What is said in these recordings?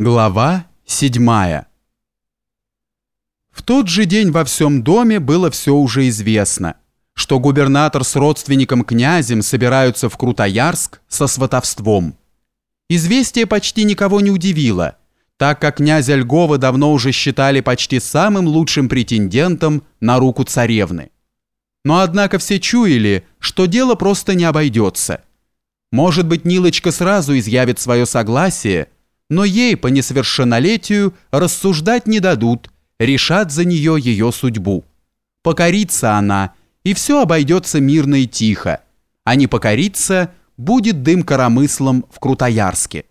Глава 7 В тот же день во всем доме было все уже известно, что губернатор с родственником князем собираются в Крутоярск со сватовством. Известие почти никого не удивило, так как князя Льгова давно уже считали почти самым лучшим претендентом на руку царевны. Но однако все чуяли, что дело просто не обойдется. Может быть, Нилочка сразу изъявит свое согласие – но ей по несовершеннолетию рассуждать не дадут, решат за нее ее судьбу. Покорится она, и все обойдется мирно и тихо, а не покорится, будет дым коромыслом в Крутоярске.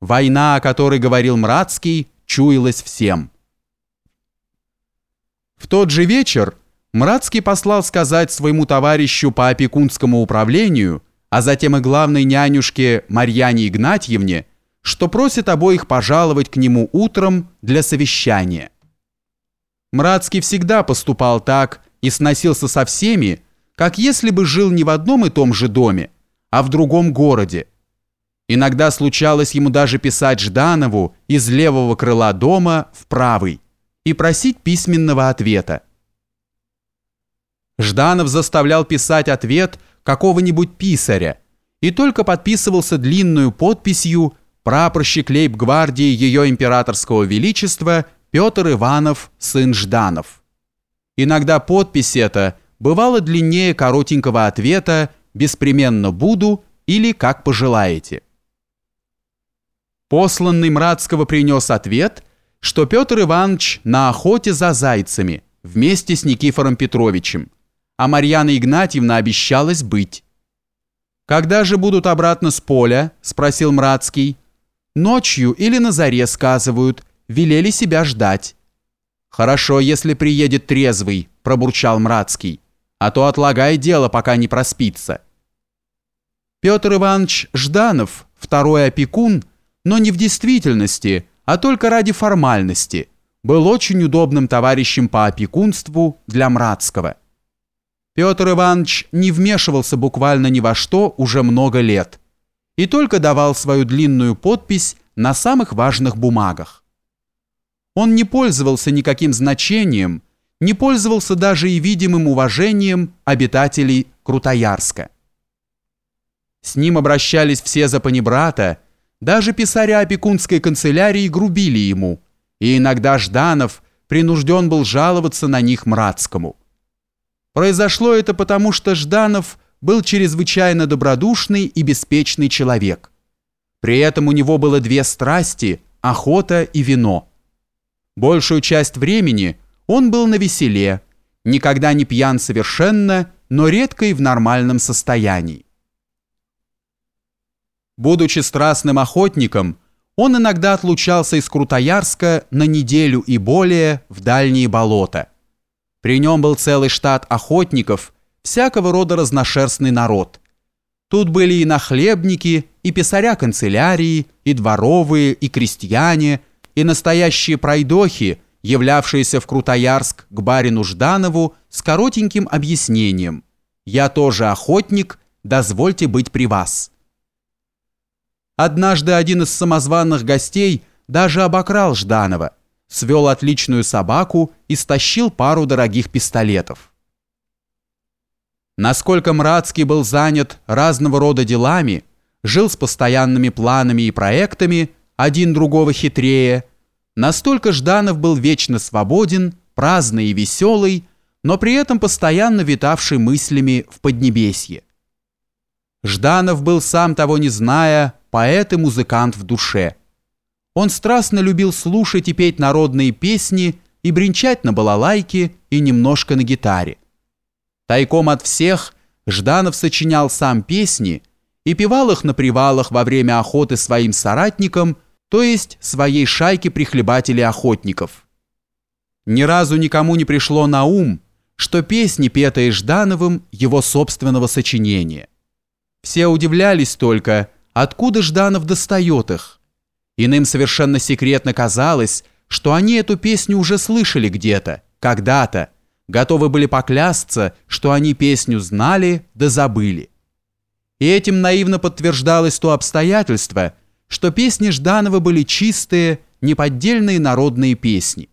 Война, о которой говорил Мрацкий, чуялась всем. В тот же вечер Мрацкий послал сказать своему товарищу по опекунскому управлению, а затем и главной нянюшке Марьяне Игнатьевне, что просит обоих пожаловать к нему утром для совещания. Мрацкий всегда поступал так и сносился со всеми, как если бы жил не в одном и том же доме, а в другом городе. Иногда случалось ему даже писать Жданову из левого крыла дома в правый и просить письменного ответа. Жданов заставлял писать ответ какого-нибудь писаря и только подписывался длинную подписью прапорщик лейб-гвардии ее императорского величества Петр Иванов, сын Жданов. Иногда подпись эта бывала длиннее коротенького ответа «беспременно буду» или «как пожелаете». Посланный Мрацкого принес ответ, что Петр Иванович на охоте за зайцами вместе с Никифором Петровичем, а Марьяна Игнатьевна обещалась быть. «Когда же будут обратно с поля?» – спросил Мрацкий. Ночью или на заре сказывают, велели себя ждать. Хорошо, если приедет трезвый, пробурчал Мрацкий, а то отлагай дело, пока не проспится. Петр Иванович Жданов, второй опекун, но не в действительности, а только ради формальности, был очень удобным товарищем по опекунству для Мрацкого. Петр Иванович не вмешивался буквально ни во что уже много лет, и только давал свою длинную подпись на самых важных бумагах. Он не пользовался никаким значением, не пользовался даже и видимым уважением обитателей Крутоярска. С ним обращались все за панибрата, даже писаря опекунской канцелярии грубили ему, и иногда Жданов принужден был жаловаться на них Мрацкому. Произошло это потому, что Жданов был чрезвычайно добродушный и беспечный человек. При этом у него было две страсти – охота и вино. Большую часть времени он был на веселе, никогда не пьян совершенно, но редко и в нормальном состоянии. Будучи страстным охотником, он иногда отлучался из Крутоярска на неделю и более в дальние болота. При нем был целый штат охотников – всякого рода разношерстный народ. Тут были и нахлебники, и писаря канцелярии, и дворовые, и крестьяне, и настоящие пройдохи, являвшиеся в Крутоярск к барину Жданову с коротеньким объяснением «Я тоже охотник, дозвольте быть при вас». Однажды один из самозванных гостей даже обокрал Жданова, свел отличную собаку и стащил пару дорогих пистолетов. Насколько Мрацкий был занят разного рода делами, жил с постоянными планами и проектами, один другого хитрее, настолько Жданов был вечно свободен, праздный и веселый, но при этом постоянно витавший мыслями в Поднебесье. Жданов был сам того не зная, поэт и музыкант в душе. Он страстно любил слушать и петь народные песни и бренчать на балалайке и немножко на гитаре. Тайком от всех Жданов сочинял сам песни и певал их на привалах во время охоты своим соратникам, то есть своей шайке прихлебателей-охотников. Ни разу никому не пришло на ум, что песни, петые Ждановым, его собственного сочинения. Все удивлялись только, откуда Жданов достает их. Иным совершенно секретно казалось, что они эту песню уже слышали где-то, когда-то, готовы были поклясться, что они песню знали да забыли. И этим наивно подтверждалось то обстоятельство, что песни Жданова были чистые, неподдельные народные песни,